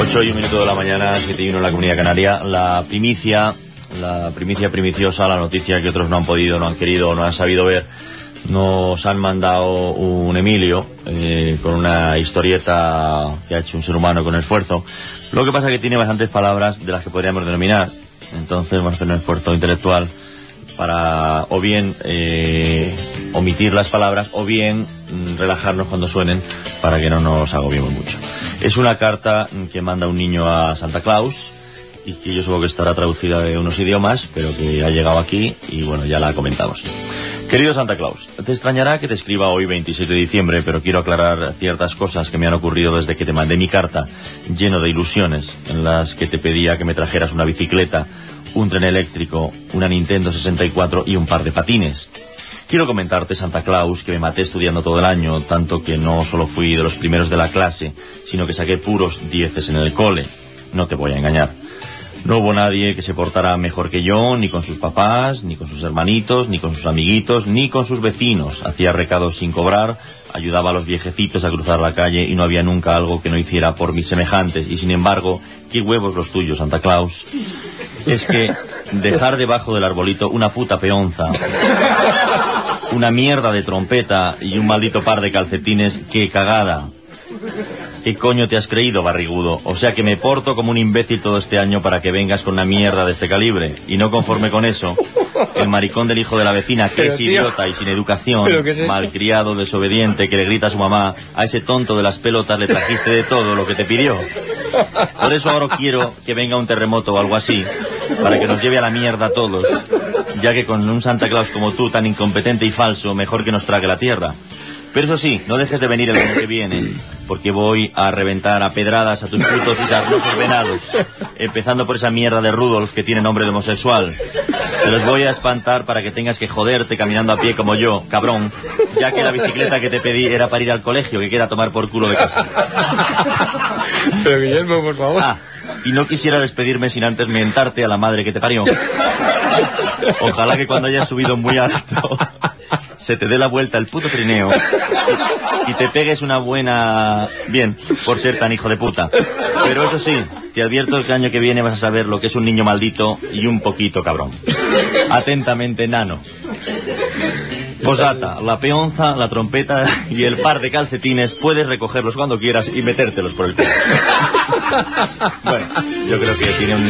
Ocho y un minuto de la mañana, 7 y 1 en la Comunidad Canaria. La primicia, la primicia primiciosa, la noticia que otros no han podido, no han querido, no han sabido ver, nos han mandado un Emilio eh, con una historieta que ha hecho un ser humano con esfuerzo. Lo que pasa es que tiene bastantes palabras de las que podríamos denominar. Entonces vamos a hacer un esfuerzo intelectual para o bien eh, omitir las palabras o bien mm, relajarnos cuando suenen para que no nos agobiemos mucho. Es una carta mm, que manda un niño a Santa Claus y que yo supongo que estará traducida de unos idiomas, pero que ha llegado aquí y bueno, ya la comentamos. Querido Santa Claus, te extrañará que te escriba hoy 26 de diciembre, pero quiero aclarar ciertas cosas que me han ocurrido desde que te mandé mi carta, lleno de ilusiones, en las que te pedía que me trajeras una bicicleta, un tren eléctrico, una Nintendo 64 y un par de patines. Quiero comentarte, Santa Claus, que me maté estudiando todo el año, tanto que no solo fui de los primeros de la clase, sino que saqué puros dieces en el cole. No te voy a engañar. No hubo nadie que se portara mejor que yo, ni con sus papás, ni con sus hermanitos, ni con sus amiguitos, ni con sus vecinos. Hacía recados sin cobrar, ayudaba a los viejecitos a cruzar la calle y no había nunca algo que no hiciera por mis semejantes. Y sin embargo, qué huevos los tuyos, Santa Claus. Es que dejar debajo del arbolito una puta peonza, una mierda de trompeta y un maldito par de calcetines, qué cagada. ¿Qué coño te has creído, barrigudo? O sea que me porto como un imbécil todo este año para que vengas con una mierda de este calibre. Y no conforme con eso, el maricón del hijo de la vecina, que Pero, es tío, idiota y sin educación, malcriado, desobediente, que le grita a su mamá, a ese tonto de las pelotas le trajiste de todo lo que te pidió. Por eso ahora quiero que venga un terremoto o algo así, para que nos lleve a la mierda a todos, ya que con un Santa Claus como tú, tan incompetente y falso, mejor que nos trague la tierra. Pero eso sí, no dejes de venir el año que viene, porque voy a reventar a pedradas a tus putos y sarnosos venados, empezando por esa mierda de Rudolf que tiene nombre de homosexual. Te los voy a espantar para que tengas que joderte caminando a pie como yo, cabrón, ya que la bicicleta que te pedí era para ir al colegio, que quiera tomar por culo de casa. Pero Guillermo, por favor. Ah, y no quisiera despedirme sin antes mentarte a la madre que te parió. Ojalá que cuando hayas subido muy alto se te dé la vuelta el puto trineo y te pegues una buena... Bien, por ser tan hijo de puta. Pero eso sí, te advierto que el año que viene vas a saber lo que es un niño maldito y un poquito cabrón. Atentamente, nano. Posdata, la peonza, la trompeta y el par de calcetines puedes recogerlos cuando quieras y metértelos por el culo. Bueno, yo creo que tiene un